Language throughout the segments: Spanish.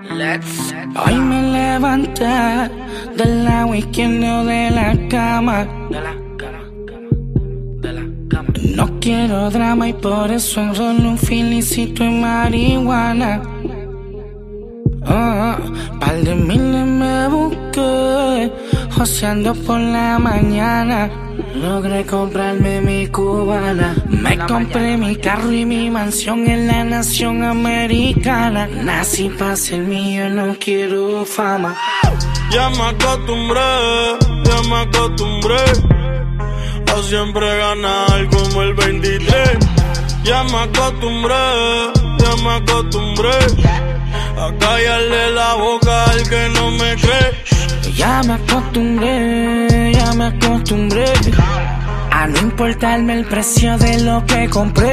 Hoy me levanté del lado izquierdo de la cama. No quiero drama y por eso enrollo un filicito en marihuana. Oh, par de miles me busqué, joseando por la mañana. Logré comprarme mi cubana. Me compré mi carro y mi mansión en la nación americana. Nací para ser mío, no quiero fama. Ya me acostumbré, ya me acostumbré a siempre ganar como el 23. Ya me acostumbré, ya me acostumbré a callarle la boca al que no me cree. Ya me acostumbré, ya me acostumbré a no importarme el precio de lo que compré.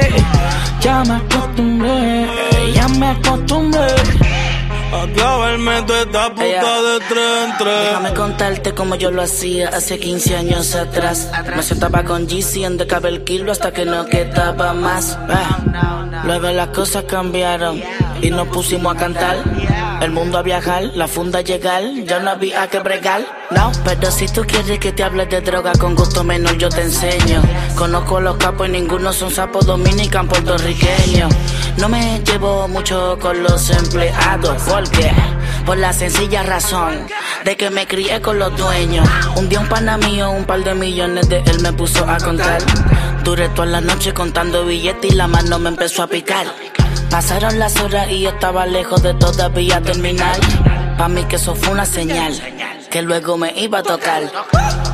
Ya me acostumbré, ya me acostumbré. A clavarme toda esta puta de tres en tres. Déjame contarte como yo lo hacía hace 15 años atrás. Me sentaba con GC en de el kilo hasta que no quedaba más. Ah. Luego las cosas cambiaron y nos pusimos a cantar. El mundo a viajar, la funda a llegar, ya no había que bregar. No, pero si tú quieres que te hable de droga con gusto menor, yo te enseño. Conozco los capos y ninguno son sapos dominican puertorriqueños. No me llevo mucho con los empleados, porque por la sencilla razón de que me crié con los dueños. Un día un pana mío, un par de millones de él me puso a contar. Duré toda la noche contando billetes y la mano me empezó a picar. Pasaron las horas y yo estaba lejos de todavía terminar. Pa' mí que eso fue una señal, que luego me iba a tocar.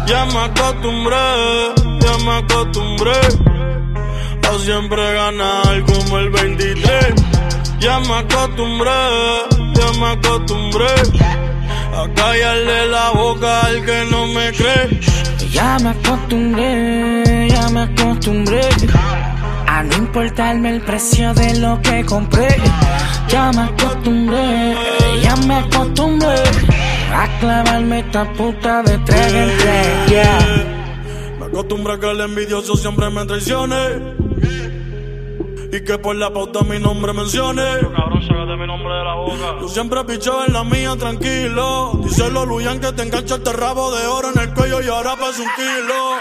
Ya me acostumbré, ya me acostumbré a siempre ganar como el 23. Ya me acostumbré, ya me acostumbré a callarle la boca al que no me cree. Ya me acostumbré, ya me acostumbré a no importarme el precio de lo que compré. Ya me acostumbré, ya me acostumbré a clavarme esta puta de tres en tres. Yeah. Me acostumbré a que el envidioso siempre me traicione. Y que por la pauta mi nombre mencione. Cabrón, sácate mi nombre de la boca. Yo siempre picho en la mía, tranquilo. Díselo, Luyan, que te engancha este rabo de oro en el cuello y ahora pasa un kilo.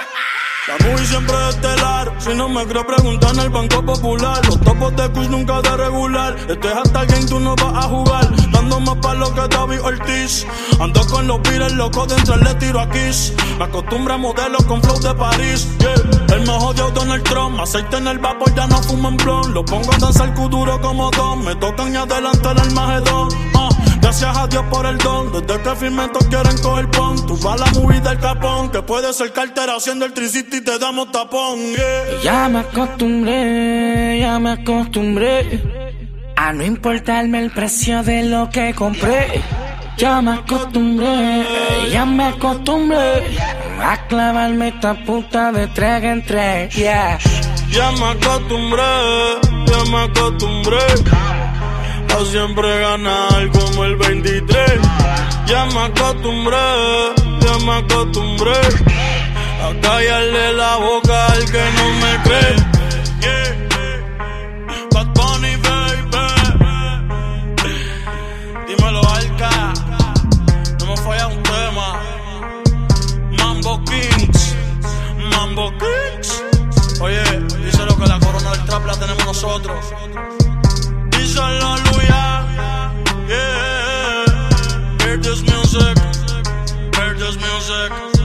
La movie siempre es estelar. Si no me creo, preguntar en el Banco Popular. Los topos de quiz nunca de regular. Este es hasta alguien tú no vas a jugar. Dando más palo que David Ortiz. Ando con los pires locos dentro le tiro a Kiss. Me acostumbro a modelos con flow de París. Yeah. El más odiado Donald Trump. Aceite en el vapor, ya no fumo en blon. Lo pongo a danzar duro como Don. Me tocan y adelantar el magedón. Gracias a Dios por el don. Desde que firmé todos quieren coger pon. Tú vas a la movie del capón. Que puede ser cartera haciendo el tricity y te damos tapón. Yeah. Ya me acostumbré, ya me acostumbré a no importarme el precio de lo que compré. Ya me acostumbré, ya me acostumbré a clavarme esta puta de tres en tres. Yeah. Ya me acostumbré, ya me acostumbré a siempre ganar como el 23. Ya me acostumbré, ya me acostumbré a callarle la boca al que no me cree. Yeah. Bad Bunny, baby. Dímelo, Alca. No me falla un tema. Mambo Kings, Mambo Kings. Oye, díselo que la corona del trap la tenemos nosotros. Díselo, Luya. Heard music. Heard this music.